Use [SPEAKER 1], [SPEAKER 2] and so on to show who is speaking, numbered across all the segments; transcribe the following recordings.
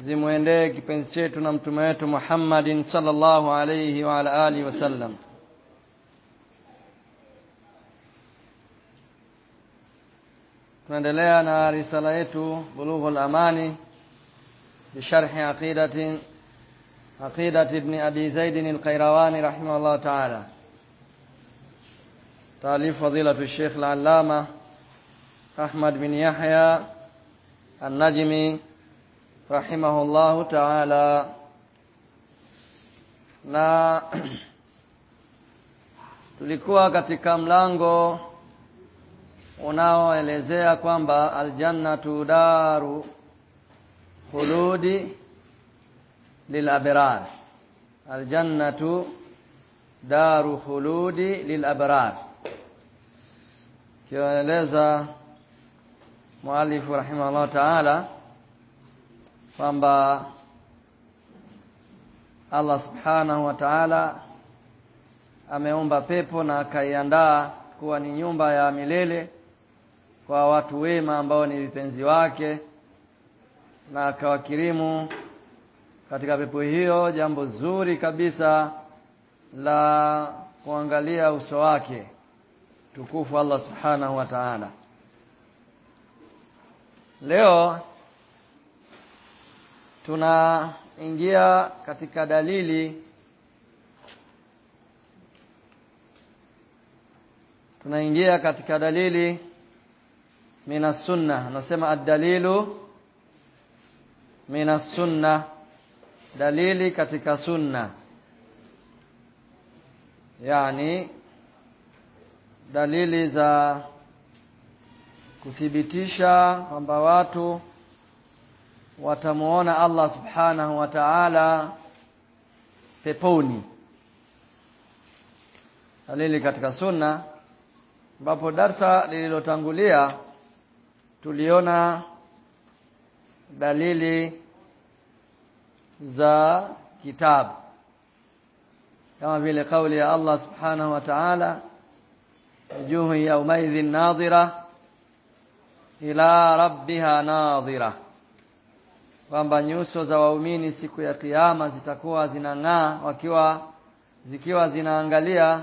[SPEAKER 1] zimwendee kipenzi chetu na mtume wetu Muhammadin sallallahu alayhi wa ala alihi wasallam. Tunaendelea na risala yetu Bulughul Amani bisharhi aqidati aqidati ibn Abi Zaid al-Qayrawani rahimahullah ta'ala. Taalif fadilatu Sheikh al-Allama Ahmad bin Yahya an-Najmi rahimahullahu taala. Na tulikuwa katika mlango unaoelezea kwamba aljannatu daru khuludi lilabrar. Aljannatu daru khuludi lilabrar. Kieleza mualifu rahimahullahu taala kwamba Allah subhanahu wa ta'ala ameumba pepo na akaiandaa kuwa ni nyumba ya milele kwa watu wema ambao ni vipenzi wake na akawakirimu katika pepo hiyo jambo zuri kabisa la kuangalia uso wake. Tukufu Allah subhanahu wa ta'ala. Leo tunaingia katika dalili. Tunaingia katika dalili minas sunna. Anasema ad-dalilu sunna. Dalili katika sunna. Yani dalili za kuthibitisha kwamba watu watamuona Allah subhanahu wa ta'ala peponi. Dalili katika sunna ambapo darsa lililotangulia tuliona dalili za kitabu kama vile kauli ya Allah subhanahu wa ta'ala wujuhu yawmaidhin nadhira ila rabbiha nadhira kwamba nyuso za waumini siku ya kiyama zitakuwa zinang'aa wakiwa zikiwa zinaangalia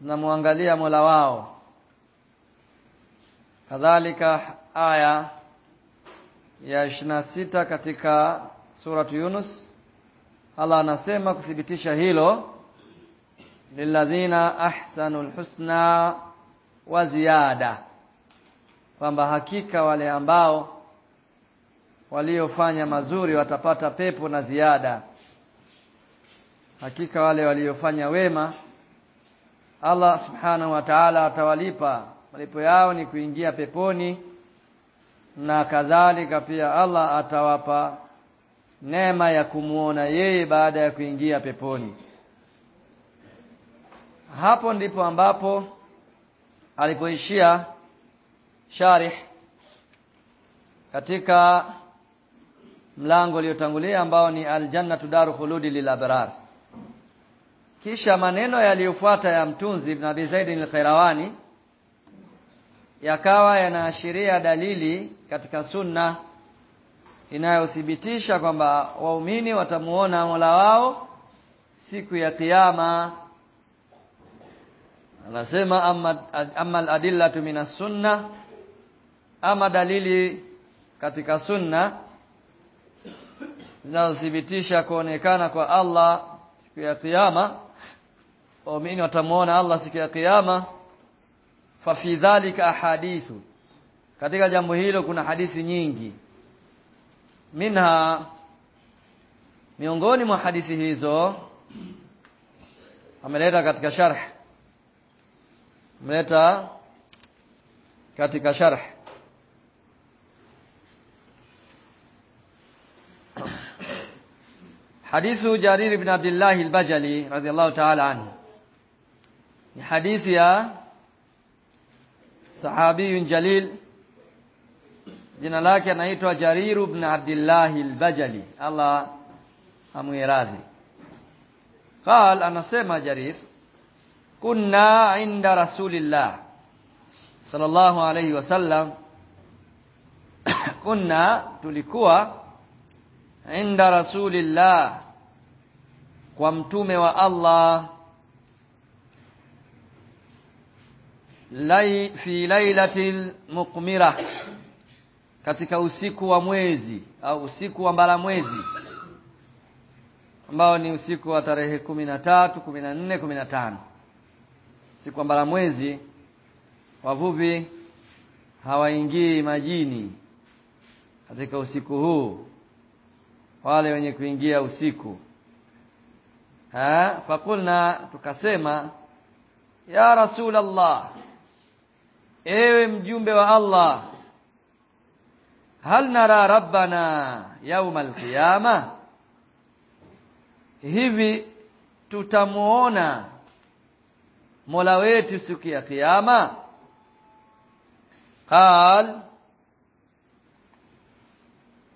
[SPEAKER 1] zinamwangalia Mola wao. Kadhalika aya ya 26 katika surat Yunus Allah anasema kuthibitisha hilo lilladhina ahsanul husna wa ziada kwamba hakika wale ambao waliofanya mazuri watapata pepo na ziada. Hakika wale waliofanya wema Allah subhanahu wa ta'ala atawalipa. Malipo yao ni kuingia peponi na kadhalika pia Allah atawapa neema ya kumuona yeye baada ya kuingia peponi. Hapo ndipo ambapo alipoishia sharih katika mlango uliotangulia ambao ni aljannatu daru khuludi lil abrar. Kisha maneno yaliyofuata ya mtunzi ibn Abi Zaid al-Qayrawani yakawa yanaashiria dalili katika sunna inayothibitisha kwamba waumini watamuona Mola wao siku ya kiyama. Anasema amma, amma al-adillatu minas sunna ama dalili katika sunna zinazothibitisha kuonekana kwa Allah siku ya kiyama. Waumini watamuona Allah siku ya kiyama. Fa fi dhalika ahadithu. Katika jambo hilo kuna hadithi nyingi. Minha miongoni mwa hadithi hizo ameleta katika sharh. Ameleta katika sharh حديث جرير بن عبد الله البجلي رضي الله تعالى عنه حديث يا صحابي جليل jina lake anaitwa Jariru ibn Abdullah al-Bajali Allah amuiradhi قال anasema Jarir kunna inda rasulillah sallallahu alayhi wasallam kunna tulikuwa inda rasulillah kwa mtume wa Allah. Lay fi lailatil muqmira katika usiku wa mwezi au usiku wa mbala mwezi ambao ni usiku wa tarehe kumi na tatu kumi na nne kumi na tano siku wa mbala mwezi wavuvi hawaingii majini katika usiku huu. Wale wenye kuingia usiku ha? Fakulna tukasema ya rasul allah ewe mjumbe wa allah hal nara rabbana yauma alqiyama? Hivi tutamuona mola wetu siku ya kiyama? Qal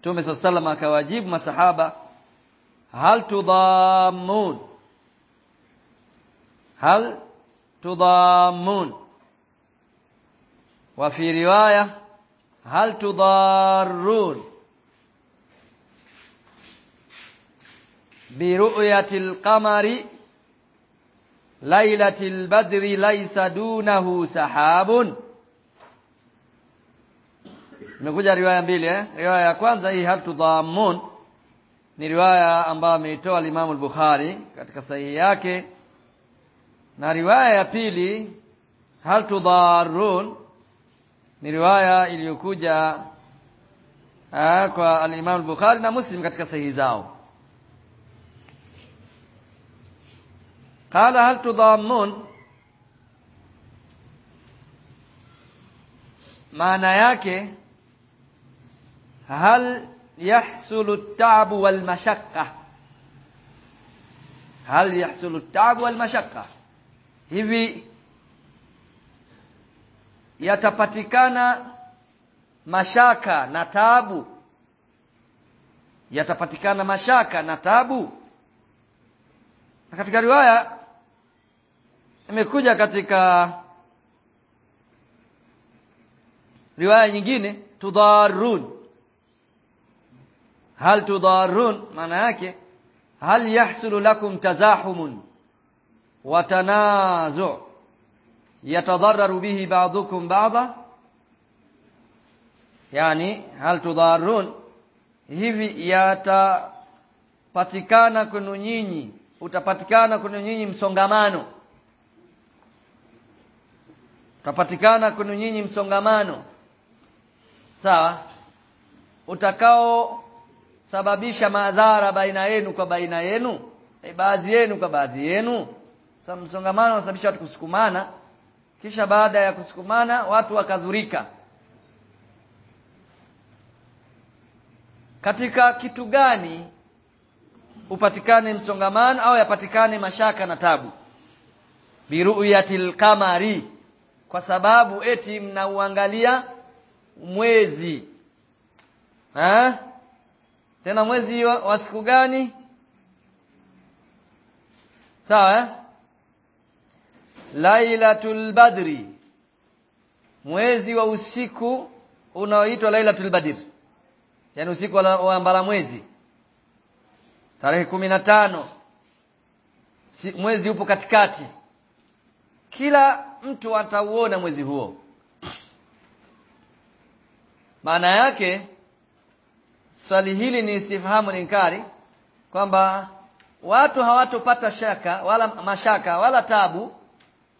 [SPEAKER 1] Mtume sallallahu alayhi wasallam akawajibu masahaba hal tudhammun hal tudammun wa fi riwaya hal tudarrun bi ru'yatil qamari lailatil badri laysa dunahu sahabun Imekuja riwaya mbili eh? Riwaya ya kwanza hii hal tudamun ni riwaya ambayo ameitoa Imam al-Bukhari katika sahihi yake na riwaya ya pili hal tudarrun ni riwaya iliyokuja kwa al-Imam al-Bukhari na Muslim katika sahihi zao qala hal tudammun maana yake هل يحصل التعب والمشقة هل يحصل التعب والمشقة hivi yatapatikana mashaka na taabu? Yatapatikana mashaka na taabu? Na katika riwaya imekuja katika riwaya nyingine tudarun. Hal tudarun maana yake hal yahsulu lakum tazahumun wa tanazu yatadarraru bihi ba'dukum ba'dha yani hal tudarun hivi yatapatikana kwenu nyinyi utapatikana kwenu nyinyi msongamano? Utapatikana kwenu nyinyi msongamano? Sawa. Utakao sababisha madhara baina yenu kwa baina yenu e baadhi yenu kwa baadhi yenu sasa msongamano unasababisha watu kusukumana kisha baada ya kusukumana watu wakadhurika katika kitu gani upatikane msongamano au yapatikane mashaka na tabu biru'yatil qamari kwa sababu eti mnauangalia mwezi ha? tena mwezi wa, wa siku gani sawa eh? Lailatul badri. Mwezi wa usiku unaoitwa lailatul badr. Yani usiku wa mbala mwezi. Tarehe kumi na tano mwezi upo katikati. Kila mtu atauona mwezi huo. Maana yake swali hili ni istifhamu linkari kwamba watu hawatopata shaka wala mashaka wala tabu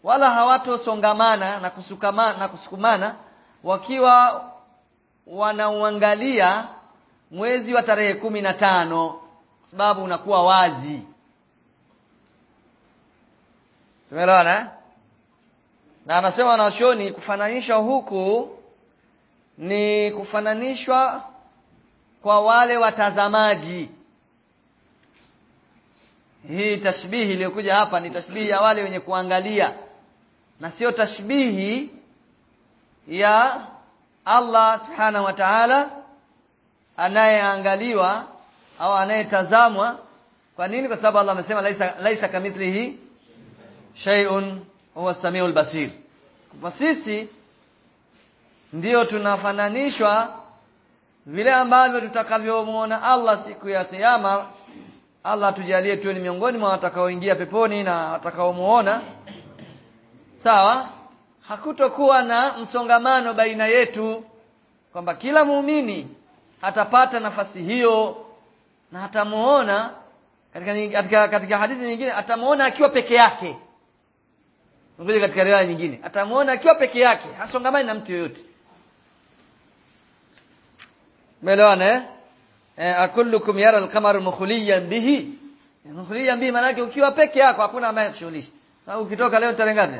[SPEAKER 1] wala hawatosongamana na kusukamana na kusukumana wakiwa wanauangalia mwezi wa tarehe kumi na tano sababu unakuwa wazi. Tumeelewana na anasema wanachoni kufananishwa huku ni kufananishwa kwa wale watazamaji. Hii tashbihi iliyokuja hapa ni tashbihi ya wale wenye kuangalia na sio tashbihi ya Allah subhanahu wa ta'ala anayeangaliwa au anayetazamwa. Kwa nini? Kwa sababu Allah amesema laisa laisa kamithlihi shay'un huwa samiul basir. Kwa sisi ndiyo tunafananishwa vile ambavyo tutakavyomuona Allah siku ya kiyama. Allah tujalie tuwe ni miongoni mwa watakaoingia peponi na watakaomuona sawa hakutokuwa na msongamano baina yetu kwamba kila muumini atapata nafasi hiyo na atamuona katika, katika, katika hadithi nyingine atamuona akiwa peke yake ngoja katika riwaya nyingine atamuona akiwa peke yake hasongamani na mtu yoyote Umeelewana eh? Eh, akullukum yara alqamar mukhliyan bihi. Mukhliyan bihi maana ukiwa peke yako hakuna ambaye kushughulisha. Sababu ukitoka leo tarehe ngapi?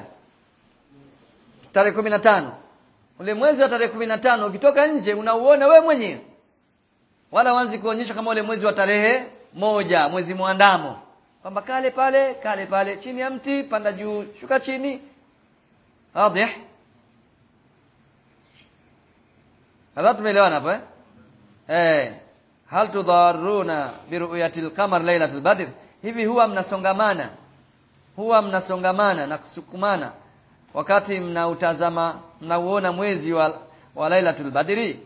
[SPEAKER 1] Tarehe 15. Ule mwezi wa tarehe 15 ukitoka nje unauona we mwenyewe. Wala wanzi kuonyesha kama ule mwezi wa tarehe moja, mwezi mwandamo Kwamba kale pale, kale pale chini ya mti, panda juu, shuka chini. Wazi? Hadha tumeelewana hapo eh? Eh, hal tudaruna biruyati qamar lailatul badr? Hivi huwa mnasongamana? Huwa mnasongamana na kusukumana wakati mnautazama mnauona mwezi wa, wa lailatul badri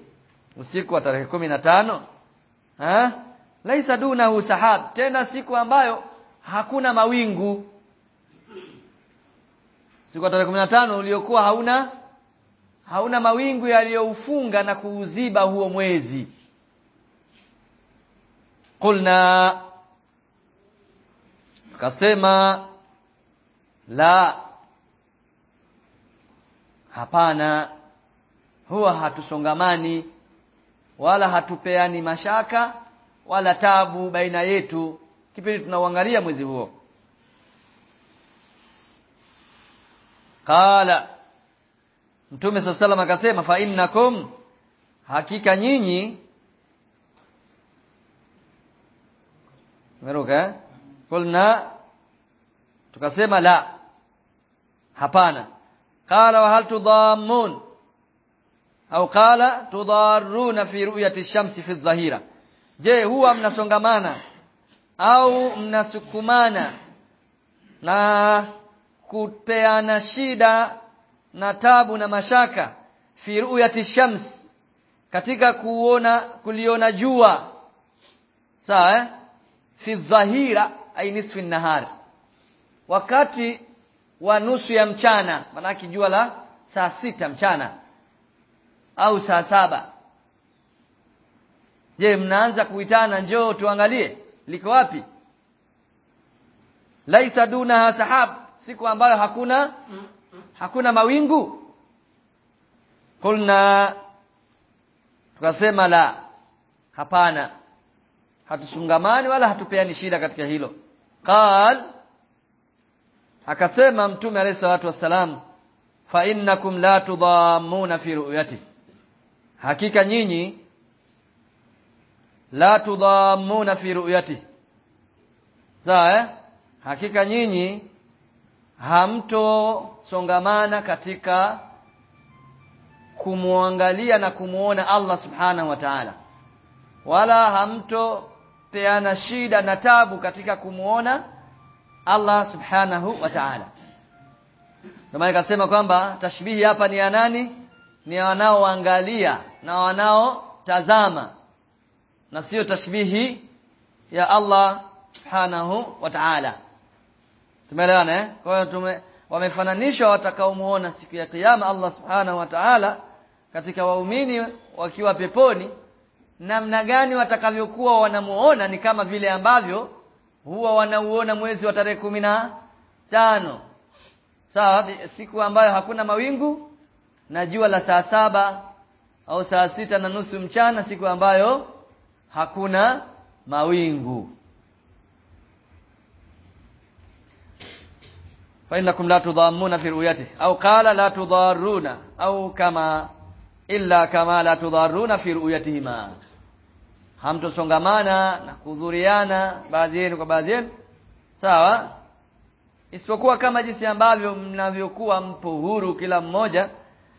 [SPEAKER 1] usiku wa tarehe 15? ha? Laisa dunahu sahab, tena siku ambayo hakuna mawingu. Siku ya tarehe 15 uliokuwa hauna hauna mawingu yaliyoufunga na kuuziba huo mwezi. Qulna kasema la hapana. Huwa hatusongamani wala hatupeani mashaka wala tabu baina yetu. Kipindi tunauangalia mwezi huo. Qala. Mtume sallallahu akasema fa innakum hakika nyinyi meruka eh? kulna tukasema la. Hapana qala وهل تضامون au qala tudaruna fi ru'yati shamsi fi dhahira. Je huwa mnasongamana? Au mnasukumana na kupeana shida na tabu na mashaka fi ru'yati shams? Katika kuona kuliona jua. Sawa eh? fi dhahira ay nisfi nahar. Wakati wa nusu ya mchana. Manake jua la saa sita mchana. Au saa saba. Je mnaanza kuitana? Njoo tuangalie. Liko wapi? Laisa dunaha sahab siku ambayo hakuna hakuna mawingu. Kulna tukasema la. Hapana. Hatusungamani wala hatupeani shida katika hilo. Qal akasema mtume alayhi salatu wassalam fa innakum la tudhammuna fi ru'yati. Hakika nyinyi la tudhammuna fi ru'yati. Sawa eh? hakika nyinyi hamtosongamana katika kumwangalia na kumuona Allah subhanahu wa ta'ala. Wala hamtopeana shida na tabu katika kumuona Allah subhanahu wa ta'ala. Ndio maana ikasema kwamba tashbihi hapa ni ya nani? Ni wanaoangalia na wanaotazama. Na sio tashbihi ya Allah subhanahu wa ta'ala. Tumeelewana eh? Kwa hiyo tume wamefananishwa watakaomuona siku ya kiyama Allah subhanahu wa ta'ala katika waumini wakiwa peponi. Namna gani watakavyokuwa wanamuona ni kama vile ambavyo huwa wanauona mwezi wa tarehe kumi na tano sawa siku ambayo hakuna mawingu na jua la saa saba au saa sita na nusu mchana siku ambayo hakuna mawingu فإنكم لا تضامون في رؤيته أو قال لا تضارون أو كما إلا كما لا تضارون في رؤيتهما hamtosongamana na kuhudhuriana baadhi yenu kwa baadhi yenu. Sawa? Isipokuwa kama jinsi ambavyo mnavyokuwa mpo huru kila mmoja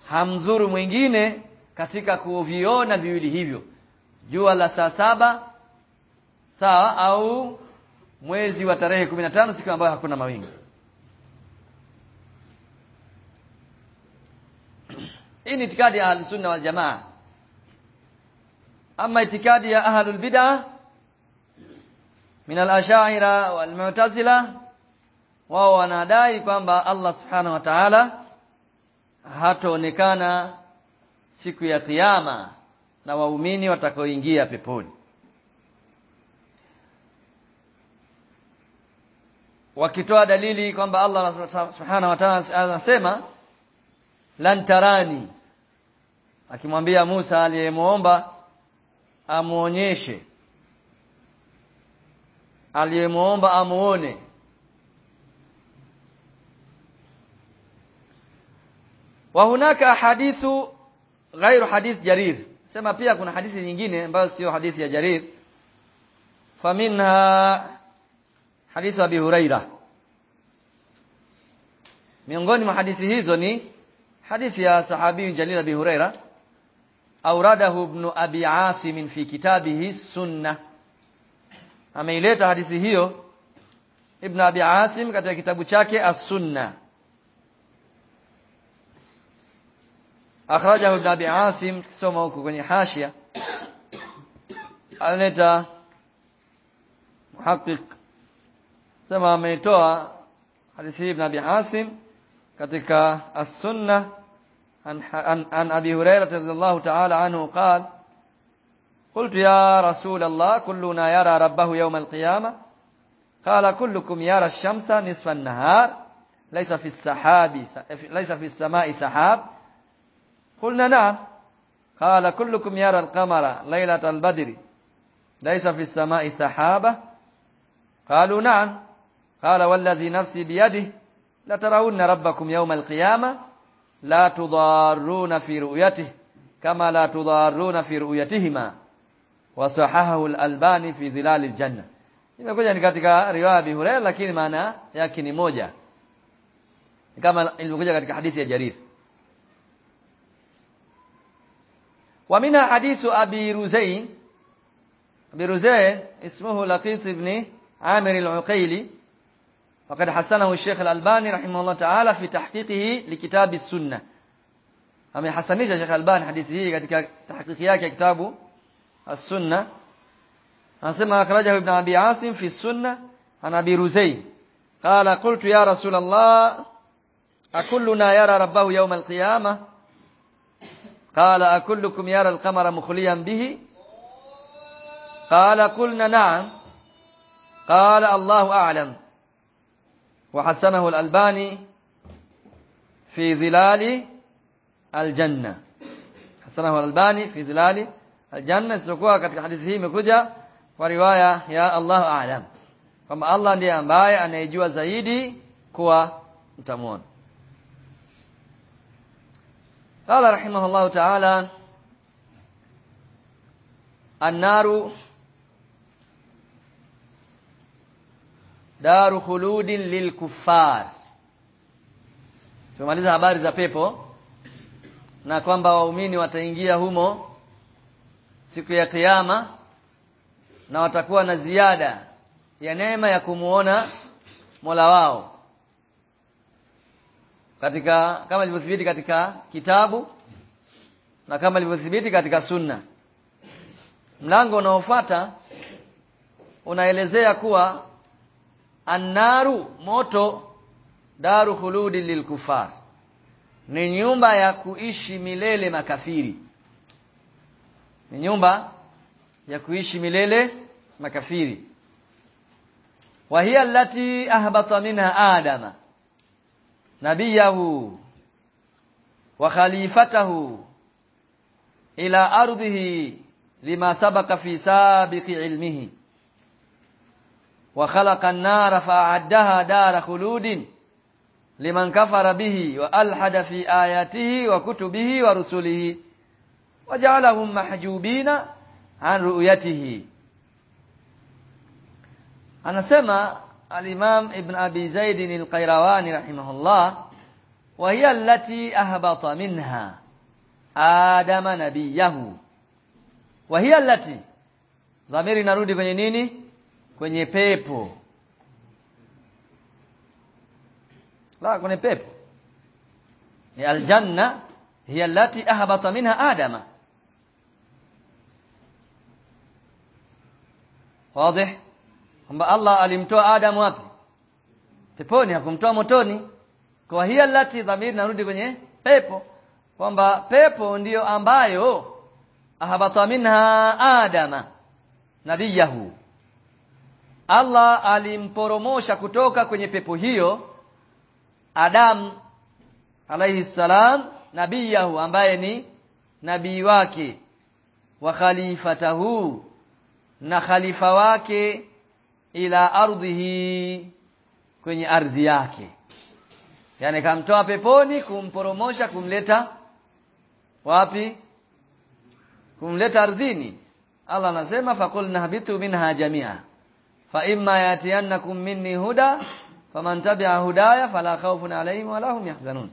[SPEAKER 1] hamzuru mwingine katika kuviona viwili hivyo. Jua la saa saba sawa au mwezi wa tarehe 15 siku ambayo hakuna mawingu. Hii ni itikadi ya ahlusunna wal jamaa ama itikadi ya ahlul bid'ah min al-ashaira wal mu'tazila wao wanadai kwamba Allah subhanahu wa ta'ala hataonekana siku ya kiyama na waumini watakaoingia peponi. Wakitoa dalili kwamba Allah subhanahu wa ta'ala anasema lan tarani akimwambia Musa aliyemuomba amuonyeshe. Aliyemuomba amuone. Wa hunaka hadithu ghairu hadith jarir. Sema pia kuna hadithi nyingine ambayo sio hadithi ya jarir. Faminha hadithu abi huraira. Miongoni mwa hadithi hizo ni hadithi ya sahabi jalil abi huraira auradahu ibn abi asim fi kitabihi sunna. Ameileta hadithi hiyo ibn abi asim katika kitabu chake as-sunna. Akhrajahu ibn abi asim kisoma huko kwenye hashia. Aleta muhaqiq sema ameitoa hadithi ibn abi asim katika as-sunna عن, عن, أبي هريرة رضي الله تعالى عنه قال قلت يا رسول الله كلنا يرى ربه يوم القيامة. قال كلكم يرى الشمس نصف النهار ليس في السحاب ليس في السماء سحاب. قلنا نعم. قال كلكم يرى القمر ليلة البدر ليس في السماء سحابة. قالوا نعم. قال والذي نفسي بيده لترون ربكم يوم القيامة. la tudaruna fi ru'yatihi kama la tudaruna fi ru'yatihima wa sahahahu al-albani fi dhilal al-janna imekuja ni katika riwaya bi Hurairah lakini maana yake ni moja. Kama ilivyokuja katika hadithi ya Jarir. Wa mina hadithu Abi Ruzain Abi Ruzain ismuhu Laqit ibn Amir al-Uqayli وقد حسنه الشيخ الألباني رحمه الله تعالى في تحقيقه لكتاب السنة. أما حسنه الشيخ الألباني حديثه قد تحقيقه كتاب السنة. أسمى أخرجه ابن أبي عاصم في السنة عن أبي روزي. قال قلت يا رسول الله أكلنا يرى ربه يوم القيامة؟ قال أكلكم يرى القمر مخليا به؟ قال قلنا نعم. قال الله أعلم. وحسنه الألباني في ظلال الجنة. حسنه الألباني في ظلال الجنة. سيكون كتك حديثه مكجة ورواية يا الله أعلم. فما الله ليه أنباي أن يجوى زيدي كوى متمون قال رحمه الله تعالى النار daru khuludin lilkuffar tumemaliza habari za pepo na kwamba waumini wataingia humo siku ya kiyama na watakuwa na ziada ya neema ya kumuona Mola wao. Katika kama ilivyothibiti katika kitabu na kama ilivyothibiti katika sunna. Mlango unaofuata unaelezea kuwa annaru moto. Daru khuludi lilkufar. Ni nyumba ya kuishi milele makafiri. Ni nyumba ya kuishi milele makafiri. Wa hiya allati ahbata minha adama nabiyahu wa khalifatahu ila ardhihi lima sabaka fi sabiqi ilmihi وخلق النار فأعدها دار خلود لمن كفر به وألحد في آياته وكتبه ورسله وجعلهم محجوبين عن رؤيته. أنا سمع الإمام ابن أبي زيد القيرواني رحمه الله وهي التي أهبط منها آدم نبيه. وهي التي ضمير نرد في نيني kwenye pepo. La kwenye pepo. Ni aljanna hiya allati ahbata minha adama. Wazi. Kwamba Allah alimtoa Adam wapi? Peponi hakumtoa motoni. Kwa hiya allati dhamiri narudi kwenye pepo. Kwamba pepo ndiyo ambayo ahbata minha adama nabiyahu Allah alimporomosha kutoka kwenye pepo hiyo Adam alayhi salam nabiyahu ambaye ni nabii wake wa khalifatahu na khalifa wake ila ardhihi kwenye ardhi yake. Yani kamtoa peponi kumporomosha kumleta wapi? Kumleta ardhini. Allah anasema fakulna habitu minha jamia imma yatiyannakum minni huda faman tabi'a hudaya fala khawfun alayhim wala hum yahzanun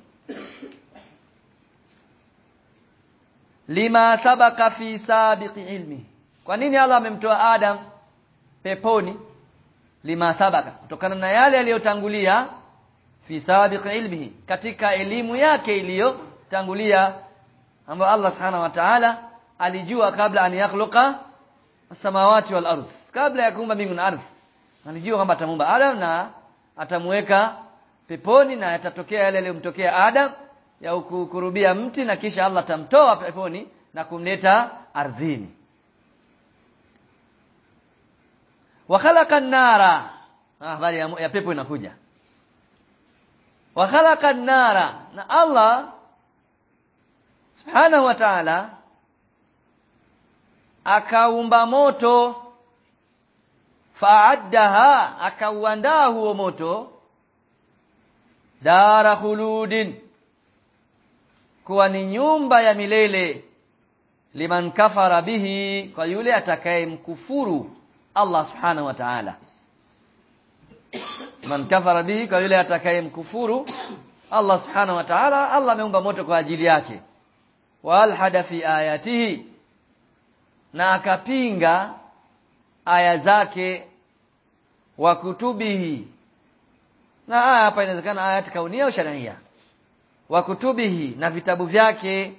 [SPEAKER 1] lima sabaka fi sabiqi ilmi kwa nini Allah amemtoa Adam peponi lima sabaka kutokana na yale aliyotangulia fi sabiqi ilmihi katika elimu yake iliyotangulia ambayo Allah subhanahu wa ta'ala alijua kabla an yakhluqa samawati wal ardh kabla ya kuumba mbingu na ardhi alijua kwamba atamuumba Adam na atamweka peponi na yatatokea yale yaliyomtokea Adam ya kukurubia mti na kisha Allah atamtoa peponi na kumleta ardhini. Wa khalaqa an-nara. Habari ya, ya pepo inakuja. Wa khalaqa an-nara. Na Allah subhanahu wa ta'ala akaumba moto faaddaha akauandaa huo moto dara khuludin kuwa ni nyumba ya milele liman kafara bihi kwa yule atakayemkufuru Allah subhanahu wa ta'ala. Man kafara bihi kwa yule atakayemkufuru Allah subhanahu wa ta'ala Allah ameumba moto kwa ajili yake. Wa alhada fi ayatihi na akapinga aya zake wa kutubihi na aya hapa inawezekana ayati kaunia au sharia. Wa kutubihi na vitabu vyake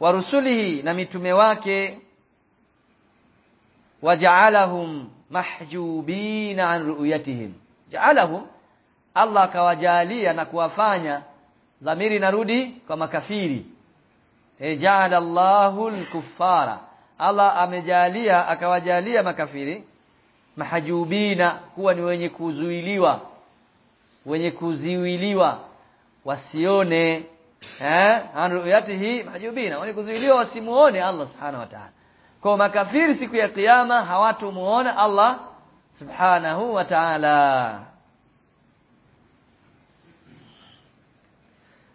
[SPEAKER 1] wa rusulihi na mitume wake waja'alahum mahjubina an ru'yatihim. Ja'alahum Allah akawajalia na kuwafanya dhamiri narudi kwa makafiri. E ja'ala Allahu al-kuffara. Allah amejalia akawajalia makafiri mahjubina kuwa ni wenye kuzuiliwa wenye kuziwiliwa wasione eh? Anruyatihi mahjubina wenye kuzuiliwa wasimuone Allah subhanahu wa ta'ala. Kwa makafiri siku ya kiyama hawatumuona Allah subhanahu wa ta'ala.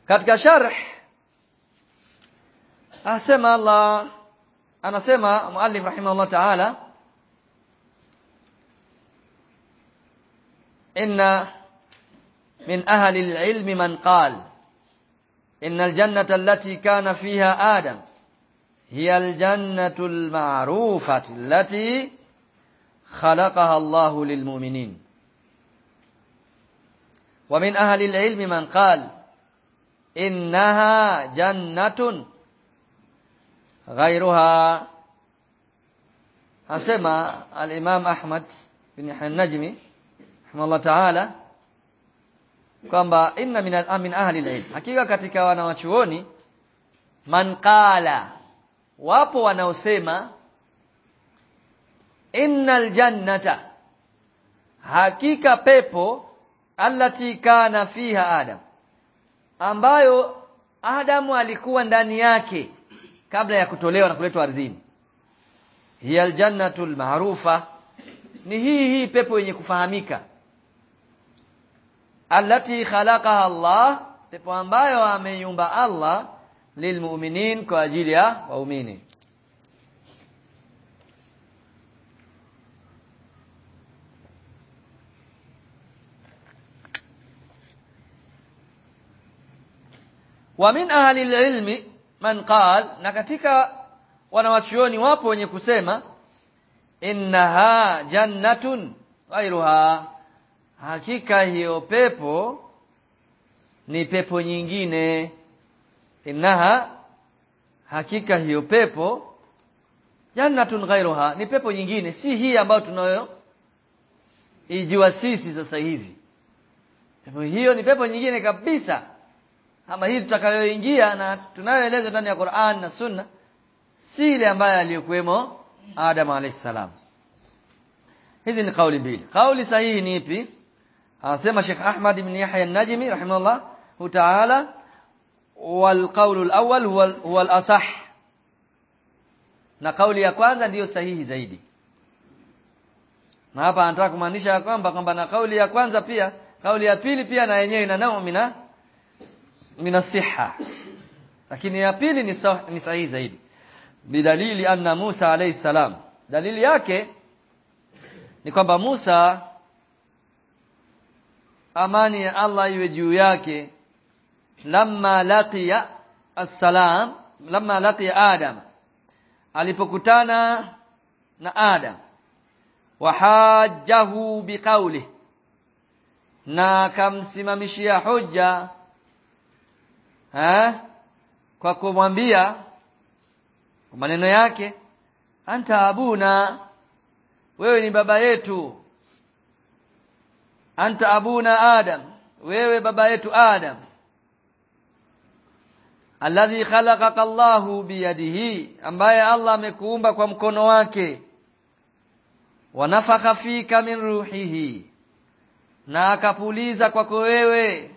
[SPEAKER 1] Katika sharh asema Allah anasema muallif rahimahullah ta'ala inna min ahli al-ilm man qala inna al-jannata allati kana fiha adam hiya al-jannatu al-ma'rufati allati khalaqaha Allah lil-mu'minin wa min ahli al-ilm man qala innaha jannatun ghairuha asema al-Imam Ahmad bin Najmi rahimahullah ta'ala kwamba inna min al-amin ahli al-ilm. Hakika katika wanawachuoni man qala wapo wanaosema innal jannata hakika pepo allati kana fiha adam ambayo Adamu alikuwa ndani yake kabla ya kutolewa na kuletwa ardhini. Hiya aljannatul maarufa ni hii hii pepo yenye kufahamika allati khalaqaha Allah pepo ambayo ameiumba Allah lilmu'minin kwa ajili ya waumini wa min ahli ilmi man qal na katika wanawachuoni wapo wenye kusema innaha jannatun ghayruha hakika hiyo pepo ni pepo nyingine. Innaha hakika hiyo pepo jannatun ghairuha ni pepo nyingine. Si hii ambayo tunayo ijua sisi sasa hivi. Pepo hiyo ni pepo nyingine kabisa. Ama hii tutakayoingia na tunayoeleza ndani ya Qur'an na Sunna si ile ambayo aliyokuwemo Adam alayhisalam hizi ni kauli mbili. Kauli sahihi ni ipi anasema Sheikh Ahmad ibn Yahya an-Najmi rahimahullah ta'ala wal qawl al-awwal huwa al-asah na kauli ya kwanza ndiyo sahihi zaidi. Na hapa anataka kumaanisha kwamba kwamba na kauli ya kwanza pia kauli ya pili pia na yenyewe ina nao mina mina siha. Lakini ya pili ni, sah, ni sahihi zaidi. Bidalili anna Musa alayhi salam. Dalili yake ni kwamba Musa amani ya Allah iwe juu yake. Lamma laqiya assalam lamma laqiya Adam. Alipokutana na Adam. Wahajjahu biqauli na akamsimamishia hoja eh kwa kumwambia maneno yake anta abuna wewe ni baba yetu anta abuna adam. Wewe baba yetu adam. Alladhi khalaqaka Allahu biyadihi. Ambaye Allah amekuumba kwa mkono wake. Wanafaka fika min ruhihi. Na akapuliza kwako wewe.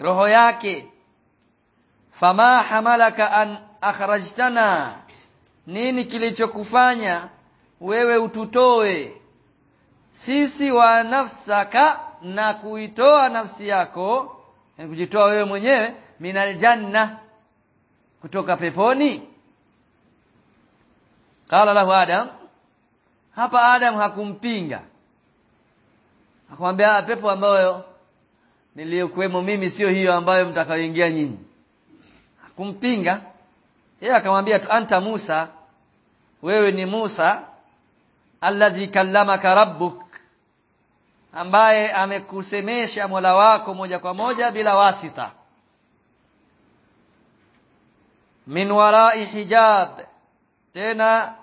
[SPEAKER 1] Roho yake. Fama hamalaka an akhrajtana. Nini kilichokufanya wewe ututoe sisi wa nafsaka na kuitoa nafsi yako yani kujitoa wewe mwenyewe minal janna kutoka peponi. Qala lahu adam hapa adam hakumpinga. Akamwambia pepo ambayo niliyokuwemo mimi sio hiyo ambayo mtakayoingia nyinyi. Hakumpinga. Yeye akamwambia tu anta Musa wewe ni Musa alladhi kallamaka rabbuk ambaye amekusemesha Mola wako moja kwa moja bila wasita. Min warai hijab tena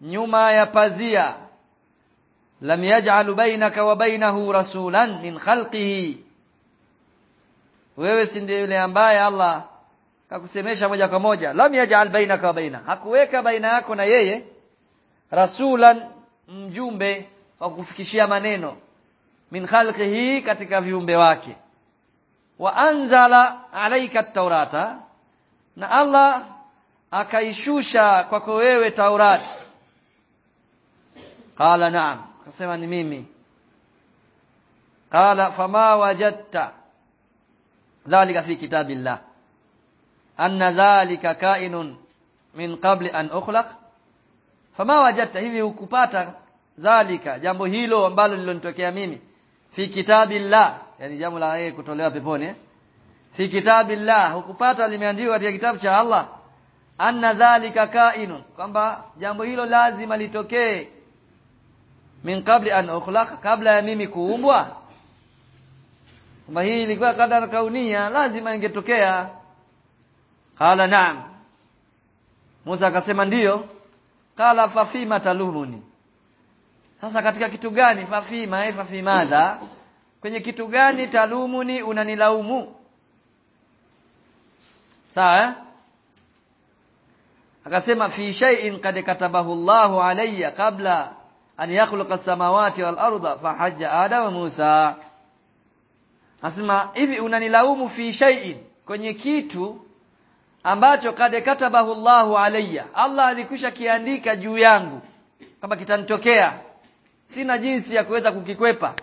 [SPEAKER 1] nyuma ya pazia. Lam yaj'al bainaka wa bainahu rasulan min khalqihi. Wewe si ndiye yule ambaye Allah kakusemesha moja kwa moja? Lam yaj'al bainaka wa baina hakuweka baina yako na yeye rasulan mjumbe wa kufikishia maneno min khalqihi katika viumbe wake. Wa anzala alayka taurata na Allah akaishusha kwako wewe Taurat. Qala na'am akasema ni mimi. Qala fama wajadta dhalika fi kitabillah. Anna dhalika kainun min qabli an ukhlaq. Fama wajadta hivi hukupata dhalika jambo hilo ambalo lilonitokea mimi fi kitabillah. Yani jambo la yeye kutolewa peponi eh? fi kitabillah. Hukupata limeandikwa katika kitabu cha Allah. Anna dhalika kainun. Kwamba jambo hilo lazima litokee. Min qabli an ukhlaq kabla ya mimi kuumbwa. Kwamba hii ilikuwa kadar kaunia lazima ingetokea. Qala na'am. Musa akasema ndiyo qala fafima talumuni sasa katika kitu gani fafima eh fafimadha kwenye kitu gani talumuni unanilaumu? Sawa eh? akasema fi shay'in qad katabahu Allahu alayya qabla an yakhluqa as-samawati wal arda fa hajja Adam Musa. Asema hivi unanilaumu fi shay'in? Kwenye kitu ambacho kad katabahu Allahu alayya. Allah alikwisha kiandika juu yangu kama kitanitokea sina jinsi ya kuweza kukikwepa.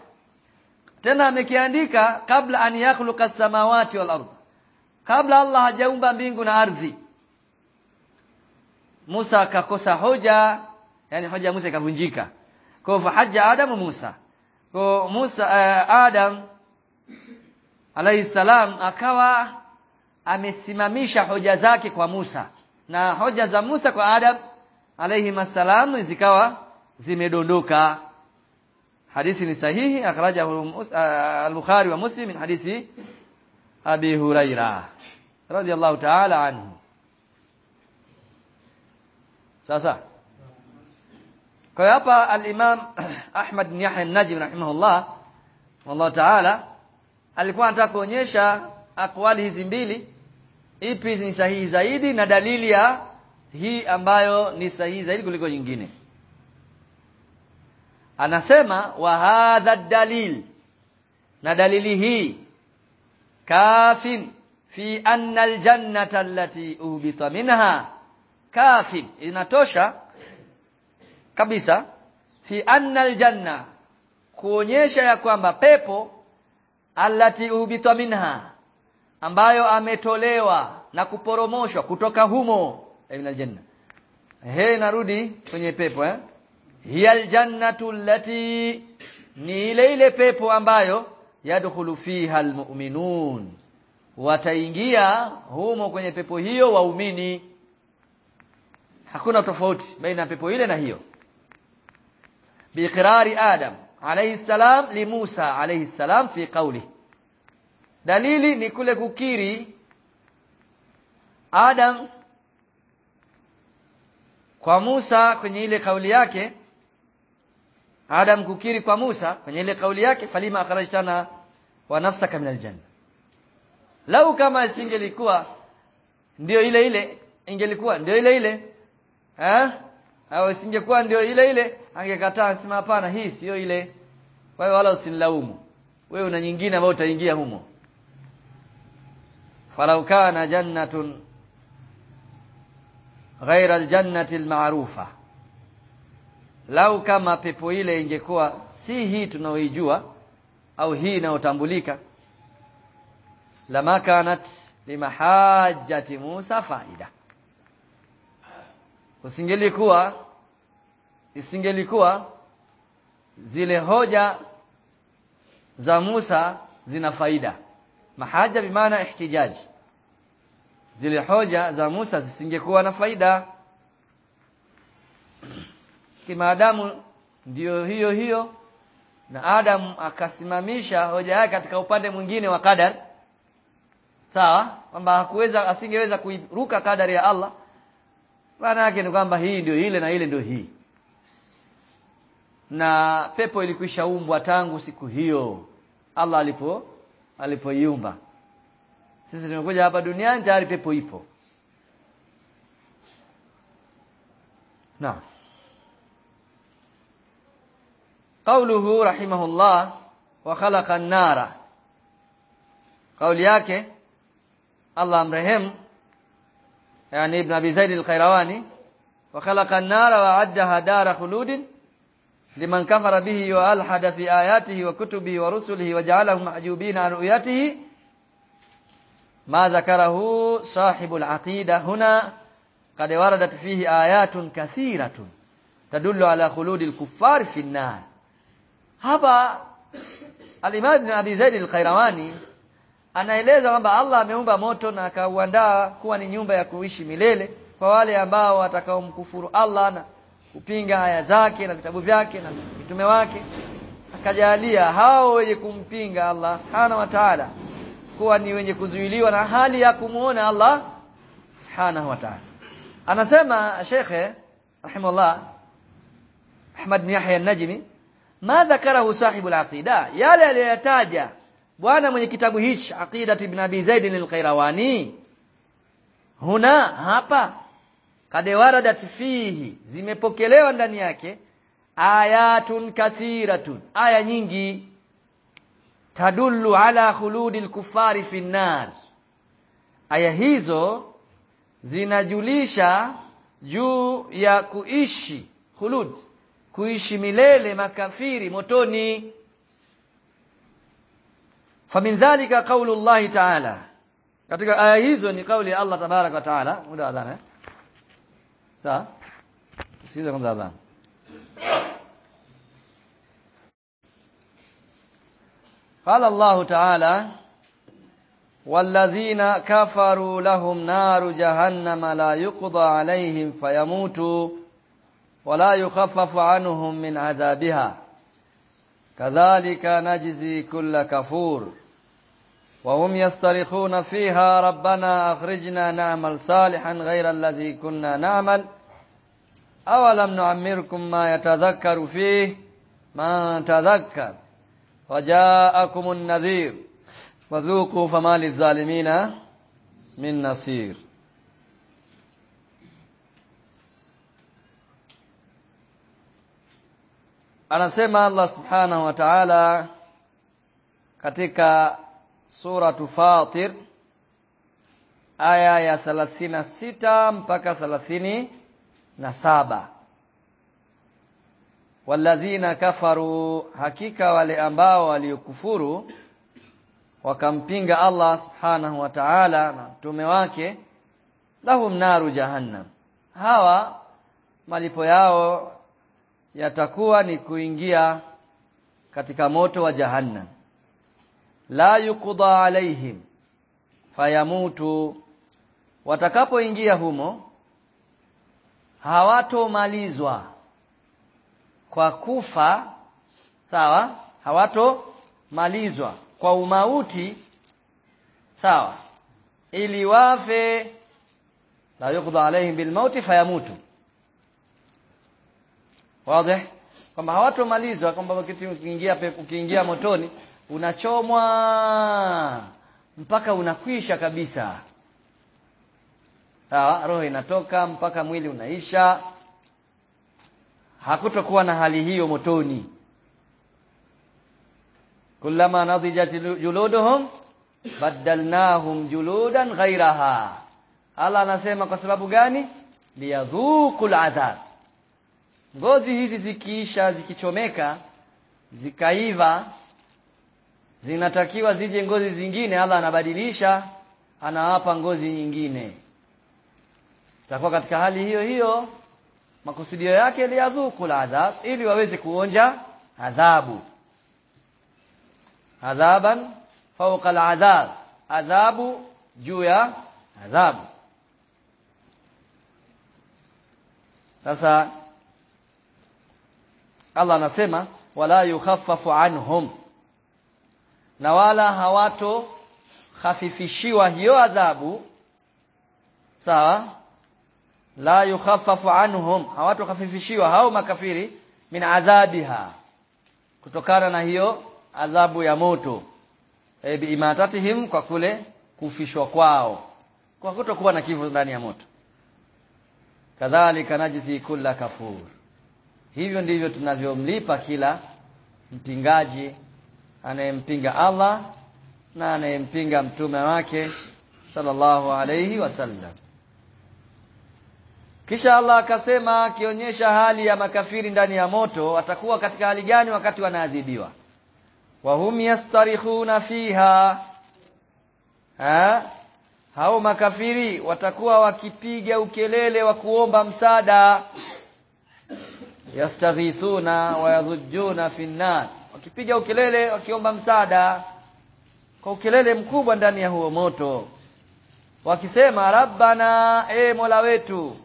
[SPEAKER 1] Tena amekiandika kabla an yakhluqa as-samawati wal ardh kabla Allah hajaumba mbingu na ardhi. Musa akakosa hoja yani hoja Musa ikavunjika. Kwa hivyo haja Adamu Musa. Kwa Musa uh, Adam alayhi salam akawa amesimamisha hoja zake kwa Musa. Na hoja za Musa kwa Adam alayhi masalam zikawa zimedondoka hadithi ni sahihi akhrajahu al-Bukhari wa Muslim min hadithi Abi Hurairah radiyallahu ta'ala anhu. Sasa kwa hapa al-Imam Ahmad bin Yahya an-Najmi rahimahullah wallahu ta'ala alikuwa anataka kuonyesha akwali hizi mbili ipi ni sahihi zaidi na dalili ya hii ambayo ni sahihi zaidi kuliko nyingine anasema wa hadha dalil. Na dalili hii kafin fi anna aljannata allati uhbita minha. Kafin inatosha kabisa. Fi anna aljanna kuonyesha ya kwamba pepo allati uhbita minha ambayo ametolewa na kuporomoshwa kutoka humo min aljanna. He narudi kwenye pepo eh hiya aljannatu allati ni ile ile pepo ambayo yadkhulu fiha almu'minun. Wataingia humo kwenye pepo hiyo waumini. Hakuna tofauti baina ya pepo ile na hiyo. Biiqrari adam alayhi salam li Musa alayhi salam fi qawli. Dalili ni kule kukiri Adam kwa Musa kwenye ile kauli yake Adam kukiri kwa Musa kwenye ile kauli yake falima akhrajtana wa nafsaka minal janna. Lau kama isingelikuwa ndio ile ile ingelikuwa ndio ile ile. Eh? Au isingekuwa ndio ile ile angekataa sema hapana hii sio ile. Kwa hiyo wala usinilaumu. Wewe una nyingine ambayo utaingia humo. Falau kana jannatun ghaira aljannati almarufa lau kama pepo ile ingekuwa si hii tunaoijua au hii inayotambulika lama kanat limahajjati Musa faida. Usingelikuwa isingelikuwa zile hoja za Musa zina faida. Mahaja bimaana ihtijaji zile hoja za Musa zisingekuwa na faida kimaadamu ndio hiyo hiyo na Adam akasimamisha hoja yake katika upande mwingine wa kadar sawa? Kwamba hakuweza asingeweza kuiruka kadari ya Allah. Maana yake ni kwamba hii ndio ile na ile ndio hii. Na pepo ilikwisha umbwa tangu siku hiyo Allah alipo alipoiumba. Sisi tumekuja hapa duniani tayari pepo ipo. Naam قوله رحمه الله وخلق النار قول ياك الله امرهم يعني ابن أبي زيد الخيرواني وخلق النار وعدها دار خلود لمن كفر به وألحد في آياته وكتبه ورسله وجعلهم محجوبين عن رؤيته ما ذكره صاحب العقيدة هنا قد وردت فيه آيات كثيرة تدل على خلود الكفار في النار. Hapa al-Imam Ibn Abi Zaid al-Khairawani anaeleza kwamba Allah ameumba moto na akauandaa kuwa ni nyumba ya kuishi milele kwa wale ambao watakaomkufuru Allah na kupinga aya zake na vitabu vyake na mitume wake. Akajalia hao wenye kumpinga Allah subhanahu wa ta'ala kuwa ni wenye kuzuiliwa na hali ya kumuona Allah subhanahu wa ta'ala. Anasema shekhe rahimahullah Ahmad bin Yahya an-Najmi ma sahibu al-aqida? Yale aliyoyataja bwana mwenye kitabu hichi aqidat ibn abi zaid al-qayrawani. Huna? Hapa. Kad waradat fihi. Zimepokelewa ndani yake. Ayatun kathiratun. Aya nyingi. Tadullu ala khuludi al-kuffari fi nar aya hizo zinajulisha juu ya kuishi khulud kuishi milele makafiri motoni famin dhalika qaulu Allah ta'ala katika aya hizo ni kauli ya Allah tabarak wa taala muda adhana eh? sawa usize kwanza adhana قال الله تعالى والذين كفروا لهم نار جهنم لا يقضى عليهم فيموتوا ولا يخفف عنهم من عذابها. كذلك نجزي كل كفور. وهم يسترخون فيها. ربنا أخرجنا نعمل صالحا غير الذي كنا نعمل. أولم نعمركم ما يتذكر فيه؟ ما تذكر. وجاءكم النذير. وذوقوا فما للظالمين من نصير. Anasema Allah subhanahu wa ta'ala katika suratu Fatir aya ya 36 mpaka 37 walladhina kafaru hakika wale ambao waliokufuru wakampinga Allah subhanahu wa ta'ala na mtume wake lahum naru jahannam. Hawa malipo yao yatakuwa ni kuingia katika moto wa jahannam. La yuqda alaihim fayamutu. Watakapoingia humo hawatomalizwa kwa kufa sawa? Hawatomalizwa kwa umauti sawa? Ili wafe. La yuqda alaihim bilmauti fayamutu wazi? Kwamba hawatomalizwa kwamba ukiingia ukiingia motoni unachomwa. Mpaka unakwisha kabisa. Sawa roho inatoka mpaka mwili unaisha. Hakutokuwa na hali hiyo motoni. Kullama nadijat juluduhum badalnahum juludan ghairaha Allah anasema kwa sababu gani? Liyadhuqul adhab ngozi hizi zikiisha zikichomeka zikaiva zinatakiwa zije ngozi zingine Allah anabadilisha anawapa ngozi nyingine. Takuwa katika hali hiyo hiyo makusudio yake liyadhuku adhab ili waweze kuonja adhabu. Adhaban fawqa al'adhab adhabu juu ya adhabu. Sasa Allah anasema wala yukhaffafu anhum. Na wala hawato khafifishiwa hiyo adhabu. Sawa? La yukhaffafu anhum. Hawato khafifishiwa hao makafiri min adhabiha. Kutokana na hiyo adhabu ya moto. E biimatatihim kwa kule kufishwa kwao. Kwa kutokuwa na kifo ndani ya moto. Kadhalika najzi kulla kafur hivyo ndivyo tunavyomlipa kila mpingaji anayempinga Allah na anayempinga mtume wake sallallahu alayhi wasallam. Kisha Allah akasema akionyesha hali ya makafiri ndani ya moto watakuwa katika hali gani wakati wanaadhibiwa? Wa hum yastarikhuna fiha. Ha? Hao makafiri watakuwa wakipiga ukelele wa kuomba msaada yastaghithuna wa yadhujjuna fi nnar wakipiga ukelele wakiomba msaada kwa ukelele mkubwa ndani ya huo moto. Wakisema rabbana e mola wetu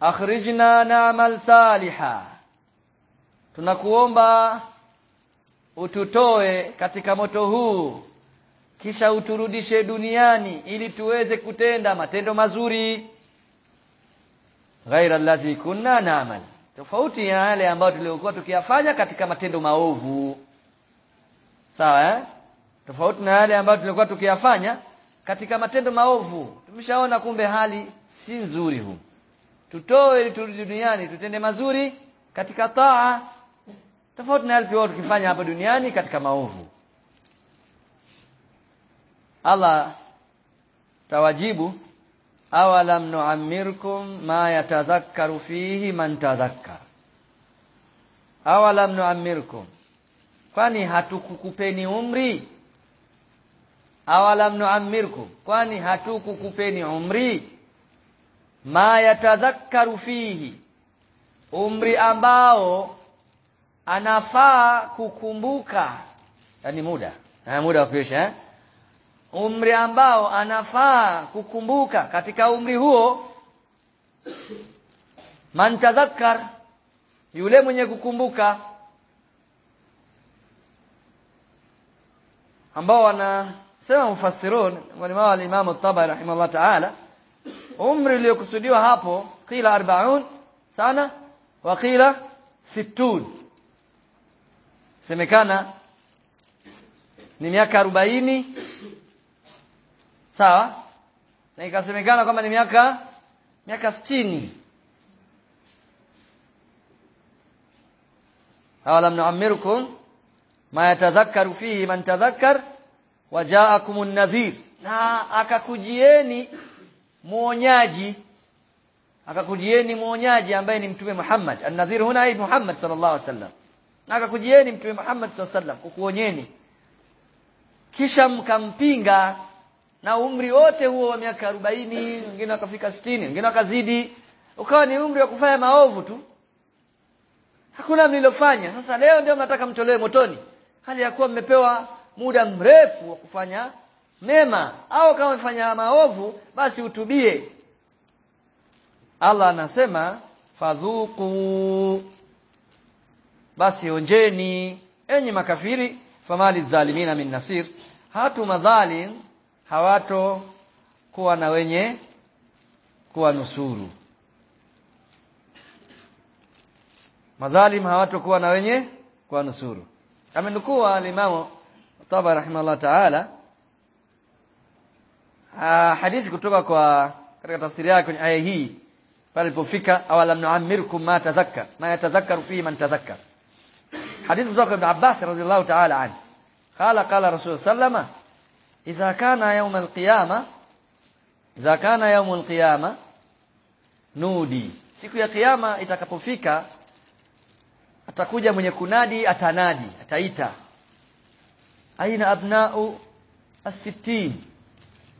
[SPEAKER 1] akhrijna na'mal saliha. Tunakuomba ututoe katika moto huu kisha uturudishe duniani ili tuweze kutenda matendo mazuri ghaira alladhi kunna na'mal tofauti ya yale ambayo tuliokuwa tukiyafanya katika matendo maovu. Sawa eh? Tofauti na yale ambayo tulikuwa tukiyafanya katika matendo maovu. Tumeshaona kumbe hali si nzuri huu tutoe turudi duniani tutende mazuri katika taa. Tofauti na yale tulikuwa tukifanya hapa duniani katika maovu. Allah tawajibu awalam nu'ammirkum ma yatadhakkaru fihi man tadhakkar. Awalam nu'ammirkum. Kwani hatukukupeni umri? Awalam nu'ammirkum. Kwani hatukukupeni umri? Ma yatadhakkaru fihi. Umri ambao anafaa kukumbuka. Yani muda. Ha, muda wa kuisha eh? Umri ambao anafaa kukumbuka katika umri huo man tadhakkar yule mwenye kukumbuka ambao wanasema mufassirun miongoni mwao al-Imam at-Tabari rahimahullah ta'ala umri uliokusudiwa hapo qila 40 sana wa qila 60 semekana ni miaka 40 sawa? Na ikasemekana kwamba ni miaka miaka 60 awalam nu'ammirukum ma yatadhakkaru fihi man tadhakkar wa ja'akumun nadhir na akakujieni muonyaji akakujieni muonyaji ambaye ni mtume Muhammad. An-nadhir huna ay Muhammad sallallahu alaihi wasallam. Akakujieni mtume Muhammad sallallahu alaihi wasallam kukuonyeni. Kisha mkampinga na umri wote huo wa miaka 40 wengine wakafika 60 wengine wakazidi. Ukawa ni umri wa kufanya maovu tu. Hakuna mlilofanya. Sasa leo ndio mnataka mtolewe motoni. Hali ya kuwa mmepewa muda mrefu wa kufanya mema. Au kama umefanya maovu basi utubie. Allah anasema fadhuku basi onjeni enyi makafiri. Famali dhalimina min nasir. Hatu madhalim hawato kuwa na wenye kuwa nusuru. Madhalim hawatokuwa na wenye kuwa nusuru. Amenukuu al-Imam Tabari rahimahullah ta'ala hadithi kutoka kwa katika tafsiri yake kwenye aya hii pale ilipofika awalam nu'ammirkum ma tadhakkar ma yatadhakkaru fi man tadhakkar. Hadithi kutoka Ibn Abbas radhiyallahu ta'ala anhu. Qala qala rasul sallama idha kana يوم القيامه اذا idha kana القيامه nudi siku ya kiyama itakapofika atakuja mwenye kunadi atanadi ataita. Aina abnau as-sittin.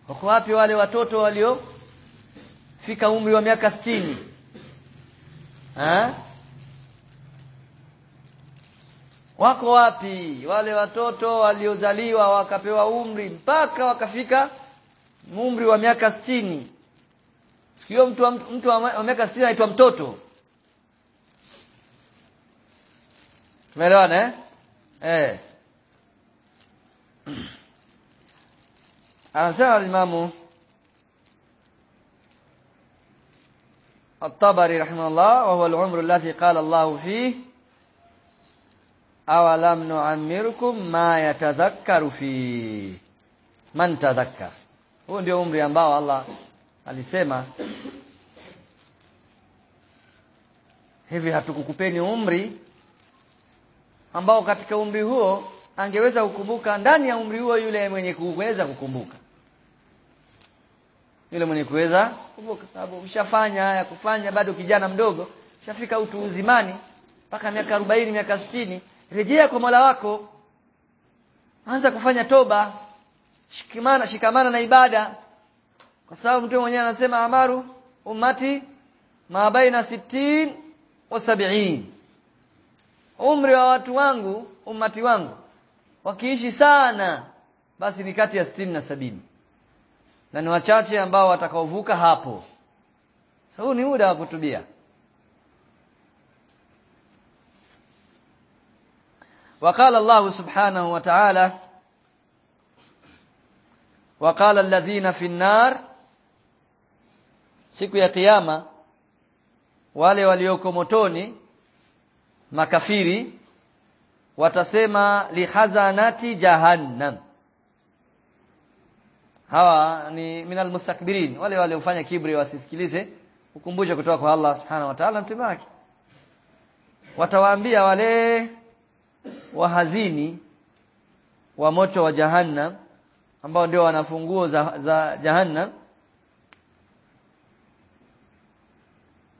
[SPEAKER 1] Wako wapi wale watoto walio fika umri wa miaka 60 ha wako wapi wale watoto waliozaliwa wakapewa umri mpaka wakafika umri wa miaka 60 sikio mtu wa, mtu wa miaka 60 anaitwa mtoto Tumeelewana eh? Eh. Anasema al-Imam الطبري رحمه الله وهو العمر الذي قال الله فيه awalam nu'ammirukum ma yatadhakkaru fi man tadhakkar huo ndio umri ambao Allah alisema. Hivi hatukukupeni umri ambao katika umri huo angeweza kukumbuka? Ndani ya umri huo yule mwenye kuweza kukumbuka. Yule mwenye kuweza kukumbuka sababu ushafanya haya kufanya bado kijana mdogo ushafika utu uzimani mpaka miaka 40 miaka 60 rejea kwa Mola wako. Anza kufanya toba. Shikamana shikamana na ibada. Kwa sababu mtu mwenyewe anasema amaru ummati ma baina 60 wa 70 umri wa watu wangu ummati wangu wakiishi sana basi ni kati ya sitini na sabini. Na ni wachache ambao watakaovuka hapo. Sasa huu ni muda wa kutubia وقال الله سبحانه وتعالى وقال الذين في النار siku ya kiyama wale walioko motoni makafiri watasema lihazanati jahannam hawa ni minal mustakbirin wale waliofanya kibri wasisikilize ukumbusho kutoka kwa Allah subhanahu wa ta'ala mtume wake watawaambia wale wahazini wa moto wa jahannam ambao ndio wanafunguo za, za jahannam.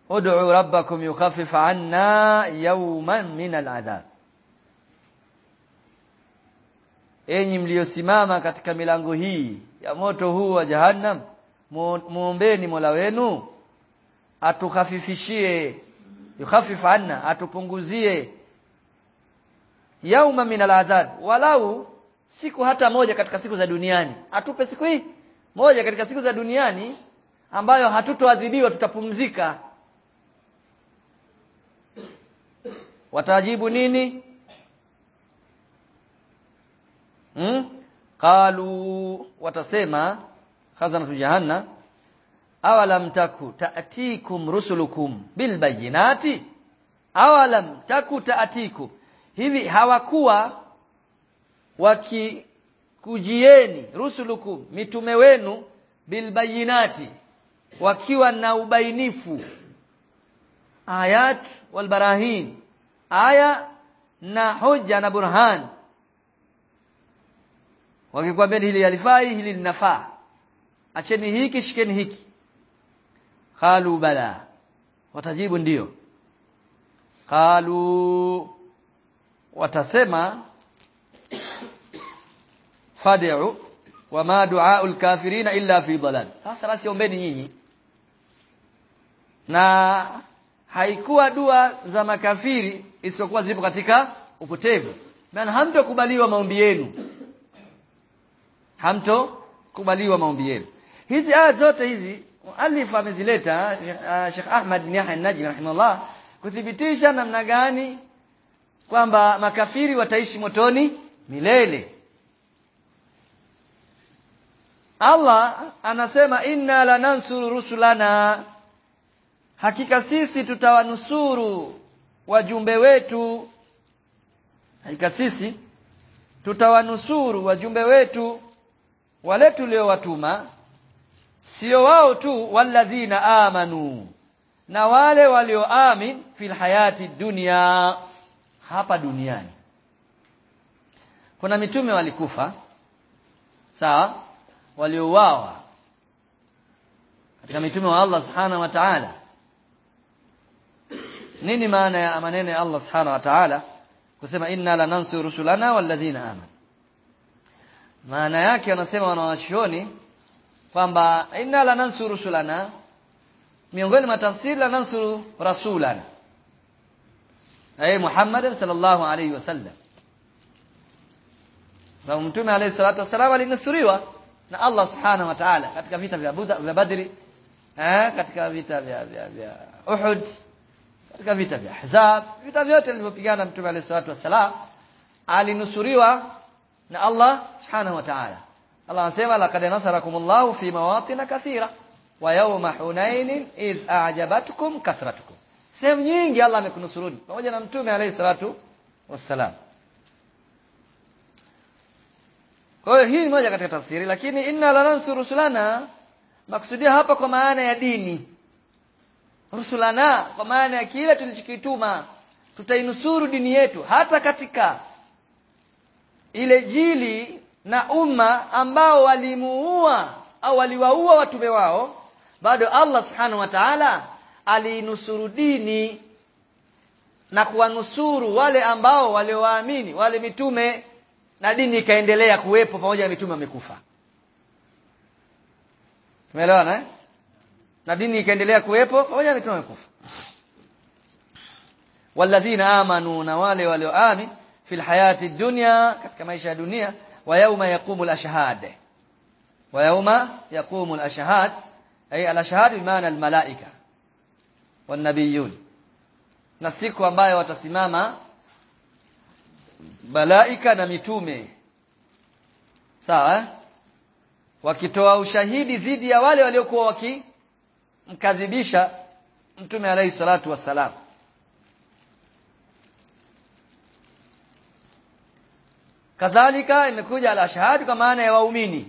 [SPEAKER 1] Ud'u rabbakum yukhaffif 'anna yawman min al'adhab enyi mliosimama katika milango hii ya moto huu wa jahannam muombeni Mola wenu atukhafifishie yukhaffif 'anna atupunguzie yauma min al'adhab walau siku hata moja katika siku za duniani. Atupe siku hii? Moja katika siku za duniani ambayo hatutoadhibiwa tutapumzika. Watajibu nini? Hmm? qalu watasema khazanatu jahanna awalam taku taatikum rusulukum bil bilbayinati awalam taku taatikum hivi hawakuwa wakikujieni rusulukum mitume wenu bilbayinati wakiwa na ubainifu. Ayat walbarahin aya na hoja na burhan. Wakikwambia hili halifai hili linafaa. Acheni hiki shikeni hiki. Qalu bala. Watajibu ndiyo qalu watasema fad'u wama du'aul kafirina illa fi dalal. Sasa basi ombeni nyinyi. Na haikuwa dua za makafiri isipokuwa zipo katika upotevu. Maana hamtokubaliwa maombi yenu. Hamto kubaliwa maombi yenu. Hizi aya zote hizi muallif amezileta uh, Sheikh Ahmad bin Yahya an-Najmi rahimahullah kuthibitisha namna gani kwamba makafiri wataishi motoni milele. Allah anasema inna lanansuru rusulana. Hakika sisi tutawanusuru wajumbe wetu. Hakika sisi tutawanusuru wajumbe wetu wale tuliowatuma. Sio wao tu walladhina amanu na wale walioamin fil hayati dunya hapa duniani. Kuna mitume walikufa sawa waliouawa katika mitume wa Allah subhanahu wa ta'ala. Nini maana ya maneno ya Allah subhanahu wa ta'ala? Kusema inna lanansuru rusulana walladhina amanu. Maana yake wanasema wanawachuoni kwamba inna lanansuru rusulana. Miongoni mwa tafsiri lanansuru rasulana ay Muhammad sallallahu alayhi wasallam na mtume alayhi salatu wasallam alinusuriwa na Allah subhanahu wa ta'ala katika vita vya vya Badri eh katika vita vya vya, vya Uhud katika vita vya Ahzab vita vyote vilivyopigana mtume alayhi salatu wasallam alinusuriwa na Allah subhanahu wa ta'ala Allah anasema laqad nasarakumullahu fi mawatin kathira wa yawma hunain idh a'jabatkum kathratukum sehemu nyingi Allah amekunusuruni. Pamoja na mtume alayhi salatu wassalam. Kwa hiyo hii ni moja katika tafsiri lakini inna lanansuru rusulana maksudia hapa kwa maana ya dini. Rusulana kwa maana ya kile tulichokituma tutainusuru dini yetu hata katika ile jili na umma ambao walimuua au waliwaua watume wao bado Allah subhanahu wa ta'ala aliinusuru dini na kuwanusuru wale ambao waliowaamini wale mitume na dini ikaendelea kuwepo pamoja na mitume wamekufa. Tumeelewana eh? na dini ikaendelea kuwepo pamoja na mitume wamekufa. Walladhina amanu na wale walioamini fil hayati dunya katika maisha ya dunia wa yauma yaqumu al-ashhad wa yauma yaqumu al-ashhad ay al-ashhad bimaana al-malaika wan nabiyun na siku ambayo watasimama malaika na mitume. Sawa eh? wakitoa ushahidi dhidi ya wale waliokuwa wakimkadhibisha mtume alayhi salatu wassalam. Kadhalika imekuja al-ashhad kwa maana ya waumini.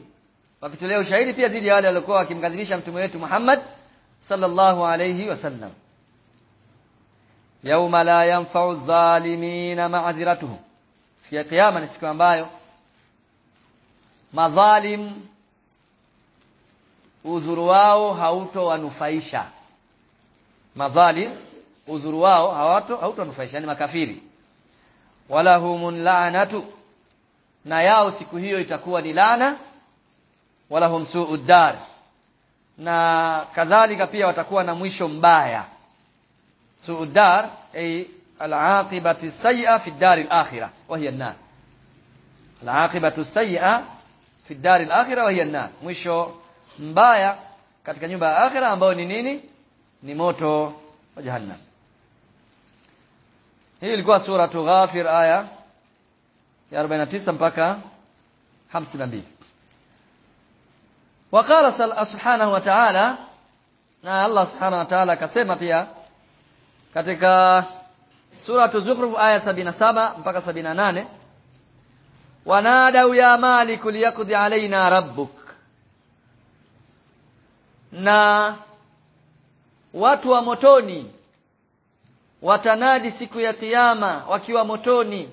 [SPEAKER 1] Wakitolea ushahidi pia dhidi ya wale waliokuwa wakimkadhibisha mtume wetu Muhammad sallallahu alayhi wasallam yauma la yanfa'u adh-dhalimina ma'dhiratuhum siku ya kiyama ni siku ambayo madhalim udhuru wao hautowanufaisha. Madhalim udhuru wao hawato hautowanufaisha ni makafiri. Wala humun la'natu na yao siku hiyo itakuwa ni laana wala hum su'ud dar na kadhalika pia watakuwa na mwisho mbaya su'ud dar ay al-aqibati sayyi'a fi ad-dar al-akhirah wa hiya an-nar al-aqibatu sayyi'a fi ad-dar al-akhirah wa hiya an-nar mwisho mbaya katika nyumba ya akhira ambao ni nini ni moto wa jahannam hii ilikuwa sura Ghafir aya ya 49 mpaka 52 وقال سبحانه وتعالى na Allah subhanahu wa ta'ala akasema pia katika sura Zukhruf aya 77 mpaka 78 wanadau ya malik liyaqdi alaina rabbuk. Na watu wa motoni watanadi siku ya kiyama wakiwa motoni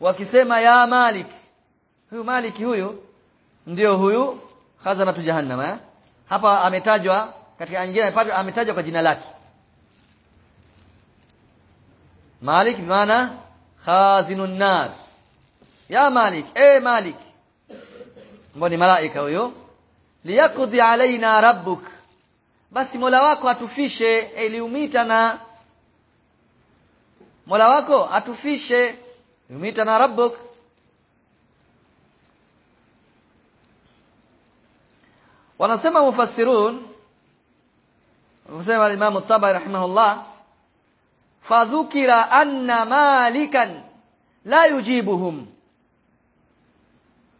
[SPEAKER 1] wakisema ya malik. Huyu maliki huyu ndio huyu khazanatu jahannama eh? hapa ametajwa katika nyingine ametajwa kwa jina lake مالك بمعنى خازن النار. يا مالك اي مالك. مولي ملائكة ويو. ليقضي علينا ربك. بس مولاوكو اتفيش ليميتنا مولاوكو اتفيش يميتنا ربك. wanasema mufasirun الإمام alimamu رحمه الله fadhukira anna malikan la yujibuhum.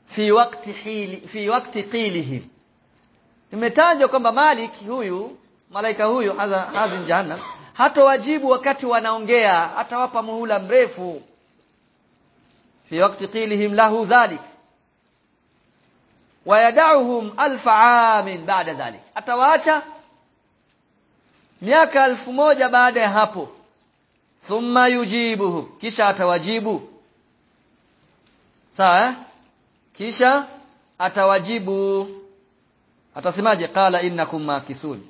[SPEAKER 1] Fi waqti hili fi waqti qilihi. Imetajwa kwamba Malik huyu malaika huyu hadhin jahannam hatowajibu wakati wanaongea atawapa muhula mrefu. Fi waqti qilihim lahu dhalik. Wayadauhum alfa amin baada dhalik. Atawaacha miaka elfu moja baada ya hapo thumma yujibuhu. Kisha atawajibu. Sawa eh? kisha atawajibu. Atasemaje? Qala innakum makisun.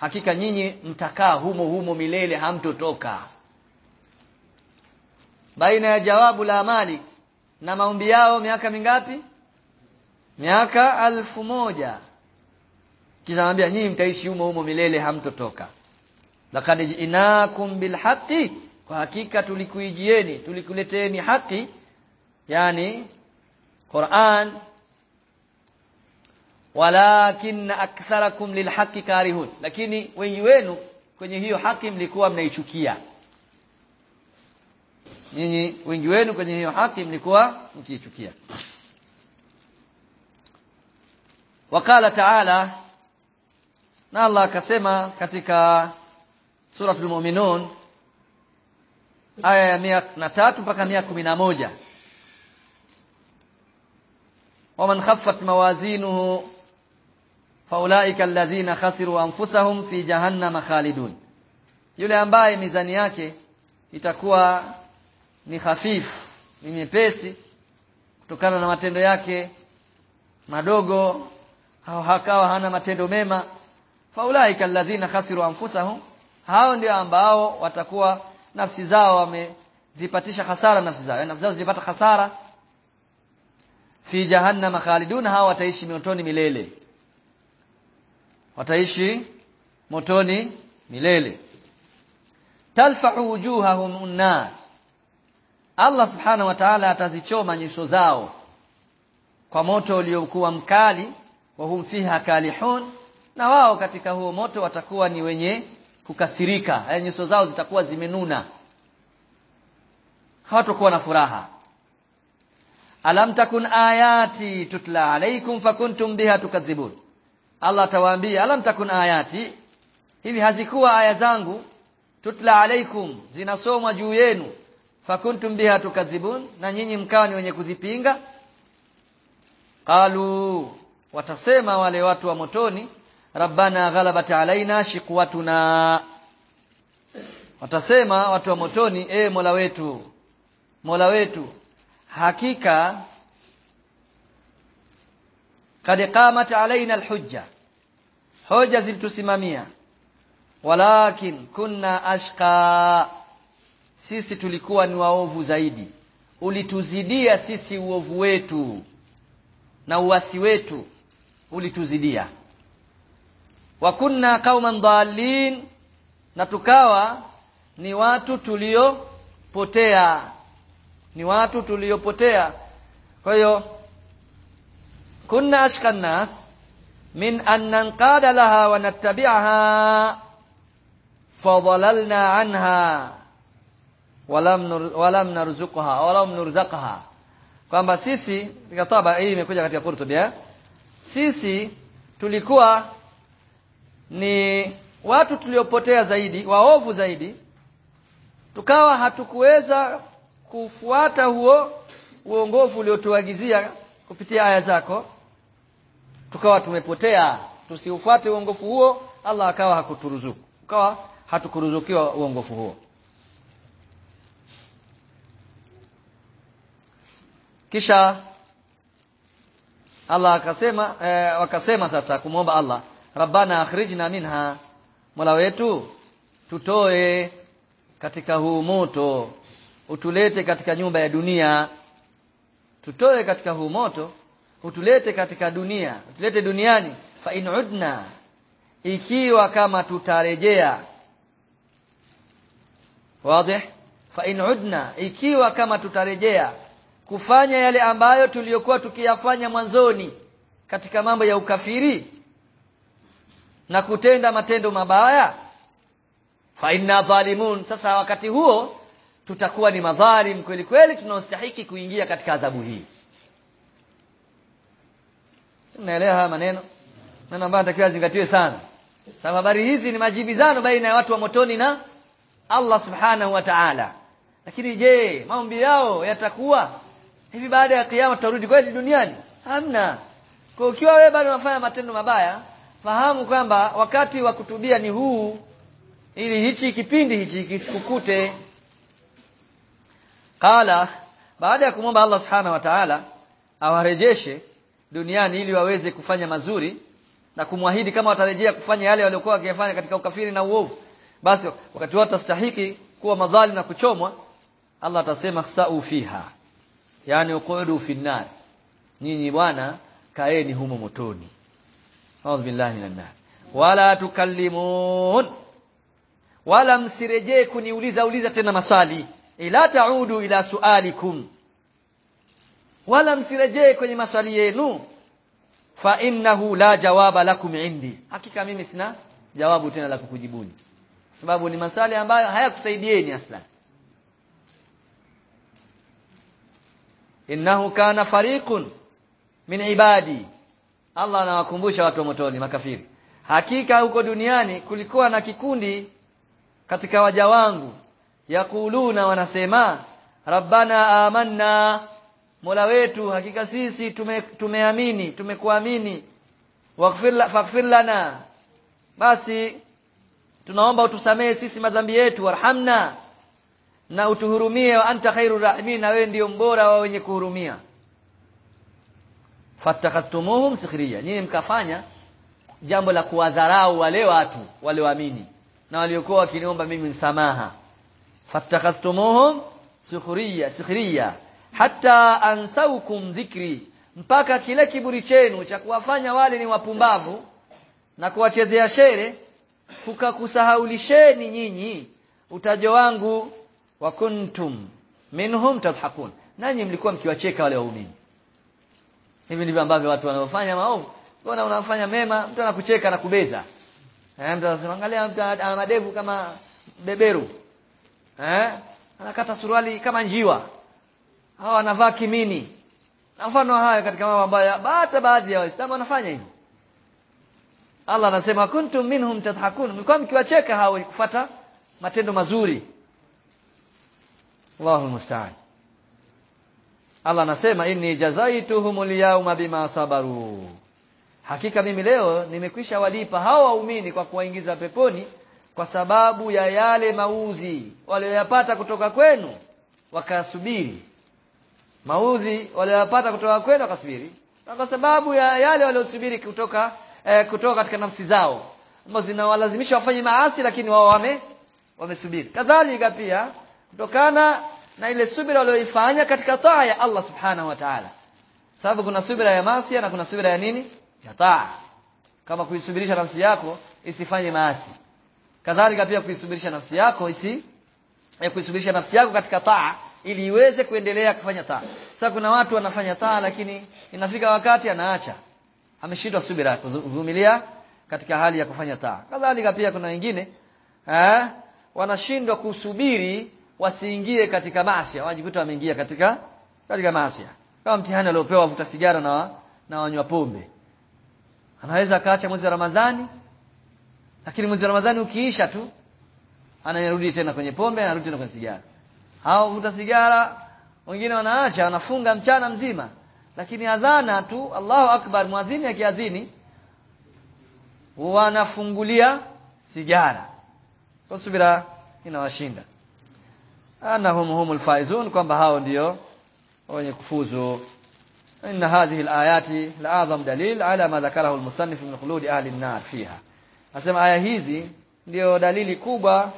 [SPEAKER 1] Hakika nyinyi mtakaa humo humo milele hamtotoka. Baina ya jawabu la mali na maombi yao miaka mingapi? Miaka alfu moja. Kisha anambia nyinyi mtaishi humo humo milele hamtotoka. Laqad ji'nakum bilhaqqi kwa hakika tulikuijieni tulikuleteeni haki yani Qur'an walakin aktharakum lilhaqqi karihun. Lakini wengi wenu kwenye hiyo haki mlikuwa mnaichukia. Nyinyi wengi wenu kwenye hiyo haki mlikuwa mkiichukia. Wakala taala na Allah akasema katika suratul mu'minun aya ya mia na tatu mpaka mia kumi na moja. Waman khaffat mawazinuhu faulaika alladhina khasiru anfusahum fi jahannama khalidun. Yule ambaye mizani yake itakuwa ni hafifu ni nyepesi kutokana na matendo yake madogo au hakawa hana matendo mema faulaika alladhina khasiru anfusahum hao ndio ambao watakuwa nafsi zao wamezipatisha hasara nafsi zao. Nafsi zao zilipata hasara fi jahannam khalidun hawa wataishi motoni milele. Wataishi motoni milele. Talfahu wujuhahum unnar. Allah subhanahu wa ta'ala atazichoma nyuso zao kwa moto uliokuwa mkali wa hum fiha kalihun na wao katika huo moto watakuwa ni wenye kukasirika. Eh, nyuso zao zitakuwa zimenuna. Hawatakuwa na furaha. Alam takun ayati tutla alaikum fakuntum biha tukadhibun Allah atawaambia alam takun ayati? Hivi hazikuwa aya zangu? Tutla alaikum zinasomwa juu yenu. Fakuntum biha tukadhibun na nyinyi mkawa ni wenye kuzipinga? Qalu watasema wale watu wa motoni rabbana ghalabat alaina shiqwatuna watasema watu wa motoni e mola wetu mola wetu hakika kad qamat alaina alhujja hoja zilitusimamia walakin kunna ashqa sisi tulikuwa ni waovu zaidi ulituzidia sisi uovu wetu na uasi wetu ulituzidia wa kunna qauman dhalin na tukawa ni watu tuliopotea. Ni watu tuliopotea. Kwa hiyo kunna ashqa nas min an nanqada laha wa nattabi'aha fadhalalna anha walam walam narzuqha walam nurzaqha. Kwamba sisi katika hii imekuja katika Qurtubi eh? Sisi tulikuwa ni watu tuliopotea zaidi waovu zaidi tukawa hatukuweza kufuata huo uongofu uliotuagizia kupitia aya zako tukawa tumepotea. Tusiufuate uongofu huo Allah akawa hakuturuzuku. Ukawa hatukuruzukiwa uongofu huo. Kisha Allah akasema eh, wakasema sasa kumwomba Allah rabbana akhrijna minha. Mola wetu tutoe katika huu moto. Utulete katika nyumba ya dunia. Tutoe katika huu moto. Utulete katika dunia. Utulete duniani. Fa in udna. Ikiwa kama tutarejea. Wazi? Fa in udna. Ikiwa kama tutarejea. Kufanya yale ambayo tuliyokuwa tukiyafanya mwanzoni katika mambo ya ukafiri na kutenda matendo mabaya? Fa inna zalimun. Sasa wakati huo tutakuwa ni madhalim kweli kweli tunaostahiki kuingia katika adhabu hii. Naelewa maneno? Maneno ambayo natakiwa zingatiwe sana. Sababu habari hizi ni majibizano baina ya watu wa motoni na Allah subhanahu wa ta'ala. Lakini je maombi yao yatakuwa? Hivi baada ya kiyama tutarudi kweli duniani? Hamna. Kwa ukiwa wewe bado unafanya matendo mabaya fahamu kwamba wakati wa kutubia ni huu ili hichi kipindi hichi kisikukute. Qala baada ya kumwomba Allah subhanahu wa ta'ala awarejeshe duniani ili waweze kufanya mazuri na kumwahidi kama watarejea kufanya yale waliokuwa wakiyafanya katika ukafiri na uovu. Basi wakati wao watastahiki kuwa madhalim na kuchomwa Allah atasema sa'u fiha. Yani uqudu fi nar. Nyinyi bwana kaeni humo motoni A'udhu billahi minan nar. Wala tukallimun. Wala msirejee kuniuliza uliza tena maswali. Ila taudu ila sualikum. Wala msirejee kwenye maswali yenu. Fa innahu la jawaba lakum indi. Hakika mimi sina jawabu tena la kukujibuni. Sababu ni maswali ambayo hayakusaidieni aslan. Innahu kana fariqun min ibadi Allah anawakumbusha watu wa motoni makafiri. Hakika huko duniani kulikuwa na kikundi katika waja wangu. Yakuluna wanasema rabbana amanna mola wetu hakika sisi tume, tumeamini tumekuamini. Waghfir lana. Basi tunaomba utusamehe sisi madhambi yetu warhamna na utuhurumie wa anta khairur rahimin na wewe ndio mbora wa wenye kuhurumia fattakhastumuhum sikhriya. Nyinyi mkafanya jambo la kuwadharau wale watu wale waamini na waliokuwa wakiniomba mimi msamaha. Fattakhastumuhum sikhriya sikhriya. Hatta ansaukum dhikri mpaka kile kiburi chenu cha kuwafanya wale ni wapumbavu na kuwachezea shere kukakusahaulisheni nyinyi utajo wangu. Wa kuntum minhum tadhakun nanyi mlikuwa mkiwacheka wale waumini hivi ndivyo ambavyo watu wanaofanya maovu. Mbona unafanya mema mtu anakucheka na kubeza? Eh mtu anasema angalia mtu ana madevu kama beberu. Eh anakata suruali kama njiwa. Hao anavaa kimini. Na mfano haya katika mambo ambayo hata baadhi ya waislamu wanafanya hivyo. Allah anasema kuntum minhum tadhakun. Mlikuwa mkiwacheka hao kufuata matendo mazuri. Allahu musta'an Allah anasema inni jazaituhumul yawma bima sabaru. Hakika mimi leo nimekwisha walipa hawa waumini kwa kuwaingiza peponi kwa sababu ya yale mauzi walioyapata kutoka kwenu wakasubiri mauzi walioyapata kutoka kwenu wakasubiri. Kwa sababu ya yale waliosubiri kutoka eh, kutoka katika nafsi zao ambazo zinawalazimisha wafanye maasi lakini wao wame wamesubiri. Kadhalika pia kutokana na ile subira walioifanya katika taa ya Allah subhanahu wa ta'ala. Sababu kuna subira ya maasi na kuna subira ya nini? Ya taa. Kama kuisubirisha nafsi yako isifanye maasi. Kadhalika pia kuisubirisha nafsi yako isi eh, kuisubirisha nafsi yako katika taa ili iweze kuendelea kufanya taa. Sasa kuna watu wanafanya taa lakini inafika wakati anaacha. Ameshindwa subira kuvumilia katika hali ya kufanya taa. Kadhalika pia kuna wengine eh wanashindwa kusubiri wasiingie katika maasi wajikuta wameingia katika katika maasi kama mtihani aliopewa wavuta sigara na na wanywa pombe. Anaweza akaacha mwezi wa Ramadhani lakini mwezi wa Ramadhani ukiisha tu anarudi tena kwenye pombe anarudi tena kwenye sigara. Hao vuta sigara wengine wanaacha wanafunga mchana mzima. Lakini adhana tu Allahu akbar muadhini akiadhini wanafungulia sigara. Kwa subira inawashinda anahum humul faizun kwamba hao ndio wenye kufuzu إن هذه الآيات لأعظم دليل على ما ذكره المصنف من خلود أهل النار فيها Nasema aya hizi ndio dalili kubwa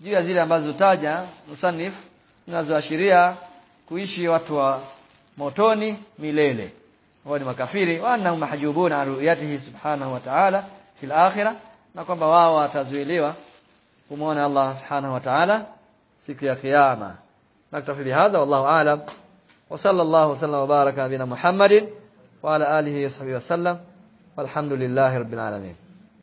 [SPEAKER 1] juu ya zile ambazo taja musannif zinazoashiria kuishi watu wa motoni milele. Wao ni makafiri wa annahum mahjubuna an ru'yatihi subhanahu wa ta'ala fil akhirah na kwamba wao watazuiliwa kumwona Allah subhanahu wa ta'ala siku ya kiyama. Naktafi bihadha wallahu a'lam. وصلى الله وسلم وبارك على نبينا محمد وعلى آله وصحبه وسلم والحمد لله رب العالمين